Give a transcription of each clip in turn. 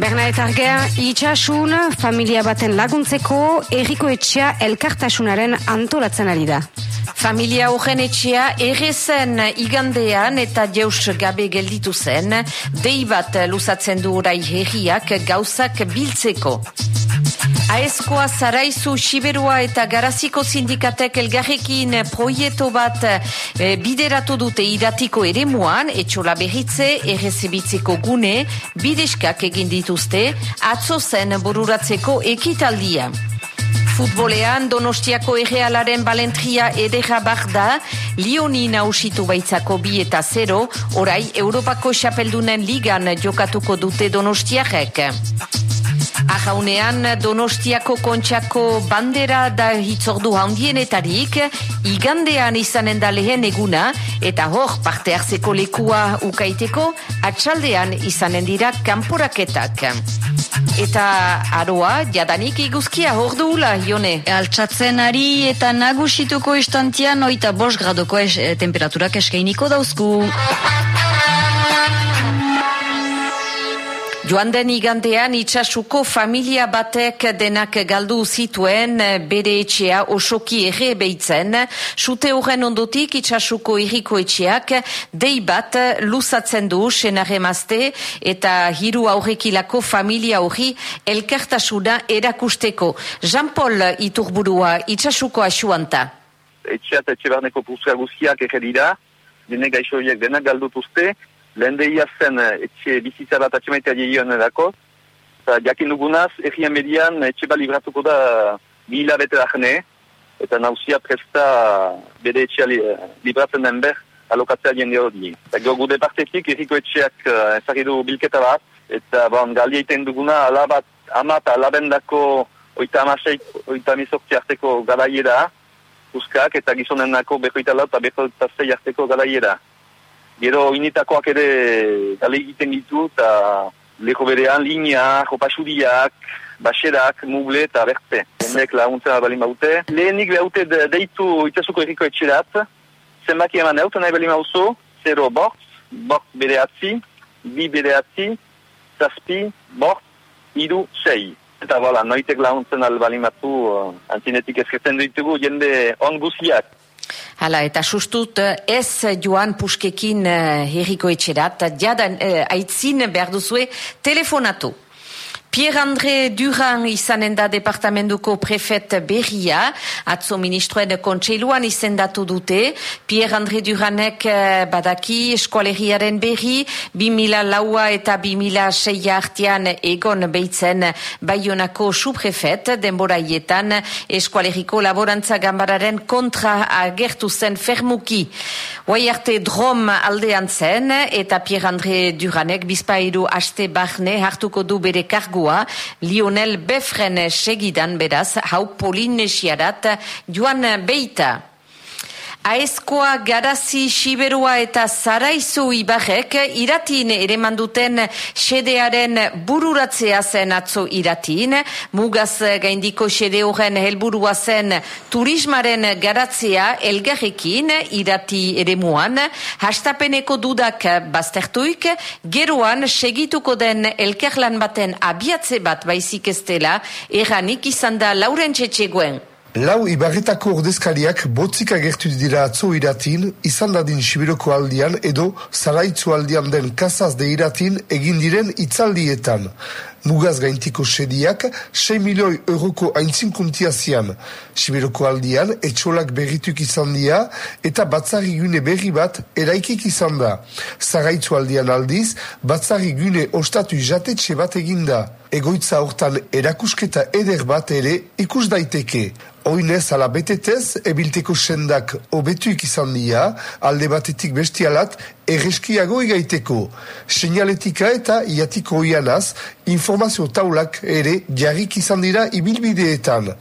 Berna eta Argea, itxasun, familia baten laguntzeko, erriko etxea elkartasunaren antolatzen ari da. Familia horren etxea errezen igandean eta jaus gabe gelditu zen, dei bat luzatzen du orai herriak gauzak biltzeko. Aezkoa Zaraizu, Siberua eta Garaziko sindikatek elgarrekin proieto bat e, bideratu dute iratiko ere muan, etxola berritze, errezibitzeko gune, bideskak egin dituzte, atzo zen bururatzeko ekitaldia. Futbolean Donostiako errealaren balentria edera da, Lioni nausitu baitzako bi eta zero, orai Europako xapeldunen ligan jokatuko dute Donostiarek. Ajaunean Donostiako kontxako bandera da hitzordu handienetarik, igandean izanen da lehen eguna, eta hor parte hartzeko lekua ukaiteko, atxaldean izanen dira kanporaketak. Eta aroa, jadanik iguzkia hor duula, jone. Altsatzen ari eta nagusituko istantian, oita bos gradoko es, eh, temperaturak eskainiko dauzku. Joan den igandean itxasuko familia batek denak galdu zituen bere etxea osoki ere behitzen. Sute horren ondotik itxasuko irriko etxeak dei bat luzatzen du senare mazte eta hiru aurrekilako familia hori elkartasuna erakusteko. Jean-Paul iturburua itxasuko asuanta. Etxeat etxe barneko puzka guztiak ere dira, denek gaixoiek denak galdutuzte, lehen deia zen eh, etxe bizitza bat atxemaitea dieioan edako. Eta jakin dugunaz, egian median etxe bat libratuko da mila bete da jene, eta nauzia presta bere etxea li, eh, libratzen den ber alokatzea jende hori. Eta gude partetik erriko etxeak uh, ezagidu bilketa bat, eta bon, gali egiten duguna alabat, amat alabendako oita amaseik, oita amizortzi arteko garaiera, uskak, eta gizonen nako behoita lau eta behoita zei arteko garaiera. Gero inetakoak ere gale egiten ditu eta leho berean linea, jopasudiak, baserak, mugle eta bertze. Henek laguntzen bali maute. Lehenik behaute deitu itasuko erriko etxerat. Zenbaki eman eut nahi bali mauzo. Zero bort, bort bere atzi, bi bere atzi, zazpi, bort, idu, sei. Eta bala, noitek laguntzen albali matu uh, antzinetik ezkertzen ditugu jende onguziak. Hala, eta sustut ez joan puskekin uh, herriko etxerat, jadan uh, aitzin behar duzue telefonatu. Pierre-André Duran izanen da departamentuko prefet berria, atzo ministroen kontseiluan izendatu dute. Pierre-André Duranek eh, badaki eskualeriaren berri, 2000 laua eta 2000 seia artian egon behitzen baionako suprefet, denboraietan eskualeriko laborantza gambararen kontra agertu zen fermuki. Hoai arte drom aldean zen, eta Pierre-André Duranek bizpairu haste barne hartuko du bere kargu Lionel Befren segidan beraz, hau polinesiarat joan beita. Aezkoa, Garazi, Siberua eta Zaraizu ibarrek iratin ere manduten sedearen bururatzea zen atzo iratin. Mugaz gaindiko sede horren helburua zen turismaren garatzea elgarrekin irati ere muan. Hastapeneko dudak baztertuik, geroan segituko den elkerlan baten abiatze bat baizik ez dela, eranik izan da lauren txetxeguen. Lau ibarretako ordezkariak botzik agertu dira atzo iratin, izan dadin Sibiroko aldian edo zaraitzu aldian den kasaz de iratin egin diren itzaldietan. Mugaz gaintiko sediak 6 milioi euroko haintzinkuntia zian. Sibiroko aldian etxolak berrituk izan dira eta batzari gune berri bat eraikik izan da. Zaraitzu aldian aldiz, batzari gune ostatu jatetxe bat eginda. Egoitza hortan erakusketa eder bat ere ikus daiteke. Oinez ala betetez, ebilteko sendak obetuik izan dira, alde batetik bestialat, erreskiago egaiteko. Seinaletika eta iatiko oianaz, informazio taulak ere jarrik izan dira ibilbideetan.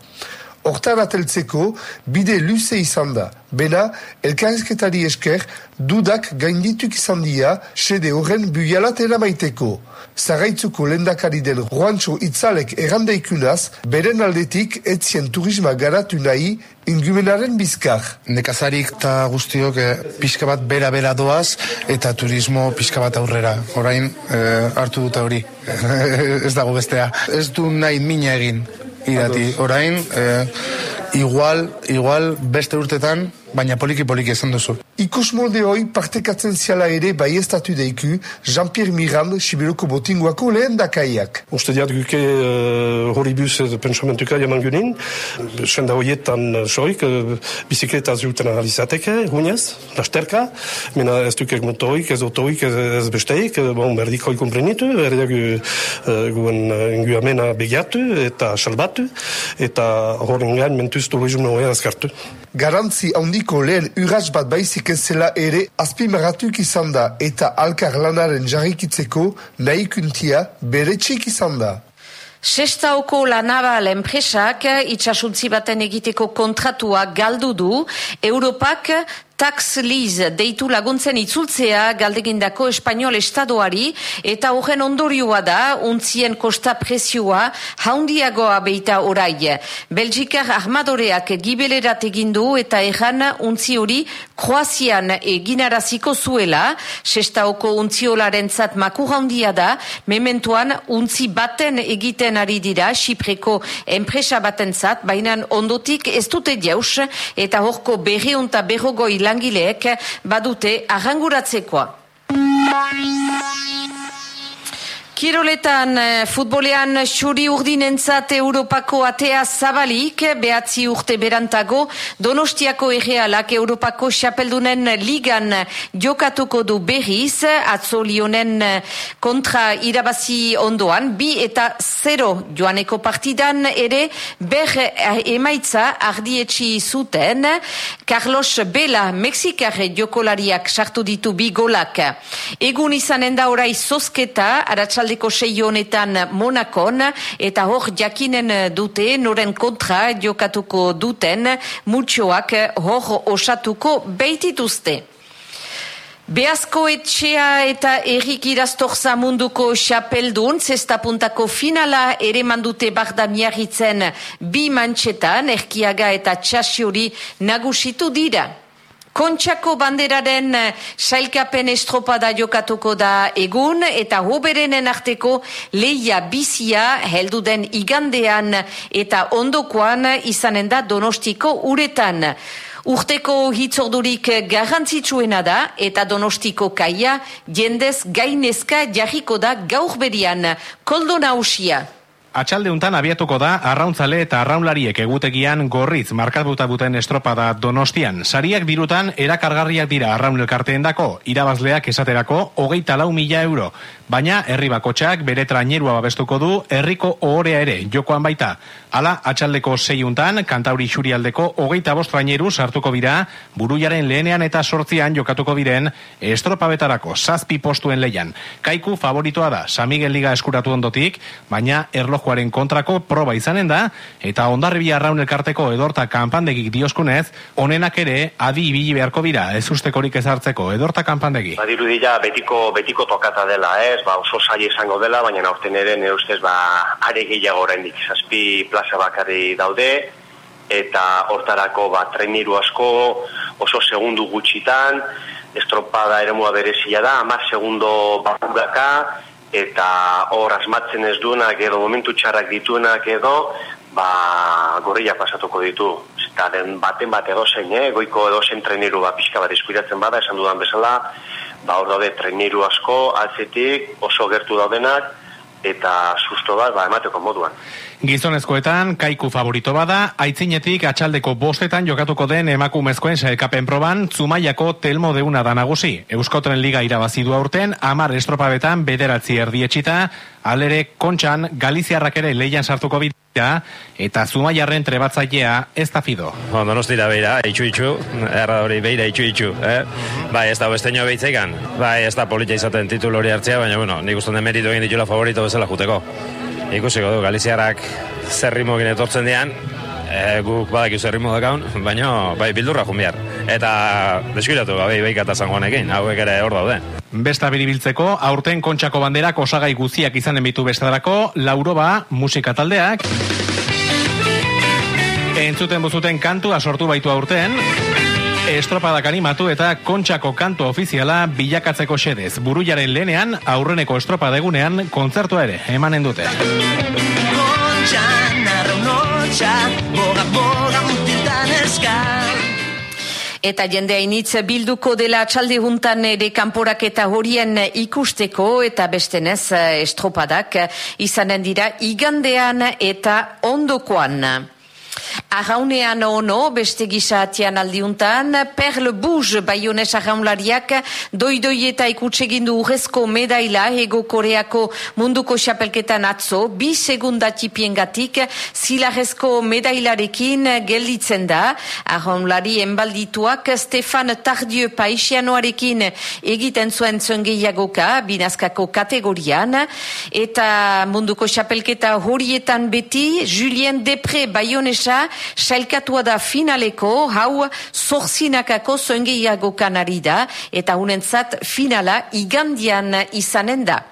Hortar ateltzeko, bide luze izan da. Bena, elkarrezketari esker, dudak gaindituk izan dia, sede horren buialat eramaiteko. Zagaitzuko lendakari den Juancho Itzalek errandeikunaz, beren aldetik etzien turisma garatu nahi ingumenaren bizkar. Nekazarik eta guztiok e, pixka bat bera-bera doaz eta turismo pixka bat aurrera. Horain eh, hartu dute hori. ez dago bestea. Ez du nahi mina egin idati. Orain, eh, igual, igual beste urtetan, baina poliki poliki esan duzu. Ikus molde hoi partekatzen ziala ere bai estatu deiku Jean-Pierre Mirand Sibiroko botinguako lehen dakaiak. Uste diat guke uh, hori bus pensamentuka jaman gunin, senda horietan soik, uh, bizikleta ziuten analizateke, hunez, lasterka, mena ez dukek motoik, ez otoik, ez, ez besteik, bon, berdik hoi komprenitu, berdik uh, guen inguamena begiatu eta salbatu, eta horrengan mentuz turizmo hori azkartu. Garantzi handiko lehen urratz bat baizik ez zela ere azpimarratuk izan da eta alkar lanaren jarrikitzeko nahikuntia bere txik izan da. Sestaoko lanabal enpresak itxasuntzi baten egiteko kontratua galdu du, Europak tax lease deitu laguntzen itzultzea galdegindako espainol estadoari eta horren ondorioa da untzien kosta prezioa haundiagoa beita orai. Belgikar armadoreak gibelerat egindu eta erran untzi hori Kroazian eginaraziko zuela, sestaoko untziolaren zat makur handia da, mementuan untzi baten egiten ari dira, Sipreko enpresa baten zat, baina ondotik ez dute jaus eta horko berreunta berrogoi langileek badute arranguratzekoa. Kiroletan, eh, futbolean xuri urdinentzat Europako atea zabalik, behatzi urte berantago, Donostiako errealak Europako xapeldunen ligan jokatuko du berriz, atzolionen kontra irabazi ondoan, bi eta zero joaneko partidan ere ber emaitza ardietxi zuten, Carlos Bela, Mexikarre jokolariak sartu ditu bi golak. Egun izanen da orai zozketa, aratsal aldeko sei honetan Monakon eta hor jakinen dute noren kontra jokatuko duten mutxoak hor osatuko beitituzte. Beazko etxea eta errik iraztorza munduko xapeldun, zesta puntako finala ere mandute barda miarritzen bi mantxetan, erkiaga eta txasiori nagusitu dira. Kontxako banderaren eh, sailkapen estropada jokatuko da egun eta hoberenen arteko leia bizia heldu den igandean eta ondokoan izanen da donostiko uretan. Urteko hitzordurik garrantzitsuena da eta donostiko kaia jendez gainezka jarriko da gaur berian koldo nausia. Atxalde untan abiatuko da arrauntzale eta arraunlariek egutegian gorriz markatuta buten estropada donostian. Sariak dirutan erakargarriak dira arraun elkarteen dako, irabazleak esaterako hogeita lau mila euro. Baina herri bakotxak bere trainerua babestuko du herriko ohorea ere jokoan baita. Hala, atxaldeko seiuntan, kantauri xurialdeko hogeita bost traineru sartuko bira, buruiaren lehenean eta sortzian jokatuko biren estropabetarako zazpi postuen leian. Kaiku favoritoa da, Samigel Liga eskuratu ondotik, baina erlojuaren kontrako proba izanen da, eta ondarribi arraun elkarteko edorta kanpandegik dioskunez, onenak ere adi ibili beharko bira, ez ustekorik ezartzeko edorta kanpandegi. Badiru dira betiko, betiko tokata dela, ez, ba, oso sai izango dela, baina aurten ere ne ustez ba, are gehiago oraindik. Zazpi plaza bakarri daude, eta hortarako ba, treniru asko oso segundu gutxitan, estropada ere mua berezia da, amar segundo bakuraka, eta hor asmatzen ez duenak edo momentu txarrak dituenak edo, ba, gorria pasatuko ditu. Eta den baten bat edo zein, eh? goiko edo zen treniru ba, pixka bat eskuiratzen bada, esan dudan bezala, ba, hor daude treniru asko, atzetik, oso gertu daudenak, eta susto bat, ba, emateko moduan. Gizonezkoetan, kaiku favorito bada, aitzinetik atxaldeko bostetan jokatuko den emakumezkoen sailkapen proban, Zumaiako telmo deuna da nagusi. Euskotren Liga irabazi du aurten, amar estropabetan bederatzi erdietxita, alere kontxan Galiziarrak ere leian sartuko bidea, eta Zumaiarren trebatzailea ez da fido. Bon, donostira beira, itxu itxu, erra hori beira, itxu itxu, eh? Bai, ez da besteño behitzeikan, bai, ez da politia izaten titulu hori hartzea, baina, bueno, nik uste den meritu egin ditula favorito bezala juteko. Ikusiko du, Galiziarak zerrimokin etortzen dian, e, guk badak izerri modak haun, baina bai bildurra jumbiar. Eta deskuidatu, bai, bai kata zangoanekin, hauek ere hor daude. Besta biribiltzeko, aurten kontxako banderak osagai guziak izanen bitu bestadarako, lauroba, musika taldeak, entzuten buzuten kantua sortu baitu aurten, estropadak animatu eta kontxako kantu ofiziala bilakatzeko xedez. Buruiaren lehenean, aurreneko estropadegunean, kontzertua ere, emanen dute. Eta jende hainitz bilduko dela txalde juntan ere kanporak eta horien ikusteko eta bestenez estropadak izanen dira igandean eta ondokoan. Arraunean ono, beste gizatian aldiuntan, Perle Buz baionez arraunlariak doidoi eta ikutsegindu urrezko medaila ego koreako munduko xapelketan atzo, bi segunda tipiengatik zilarrezko medailarekin gelditzen da. Arraunlari enbaldituak Stefan Tardieu paisianoarekin egiten zuen zengeiagoka, binazkako kategorian, eta munduko xapelketa horietan beti, Julien Depre baionesa sailkatua da finaleko, hau zorzinakako zoengeiago kanari da, eta unentzat finala igandian izanen da.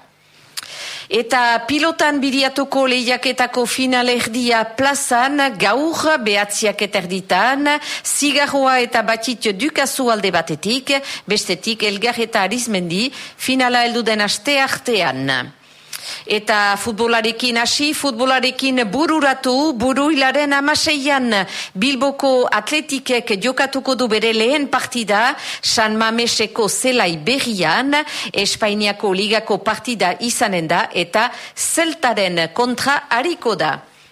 Eta pilotan bidiatuko lehiaketako finalerdia plazan, gaur behatziak eterditan, zigarroa eta batit dukazu alde batetik, bestetik elgar eta arizmendi, finala elduden aste artean. Eta futbolarekin hasi, futbolarekin bururatu, buru hilaren amaseian Bilboko atletikek jokatuko du bere lehen partida, San Mameseko zelai berrian, Espainiako ligako partida izanen da, eta zeltaren kontra hariko da.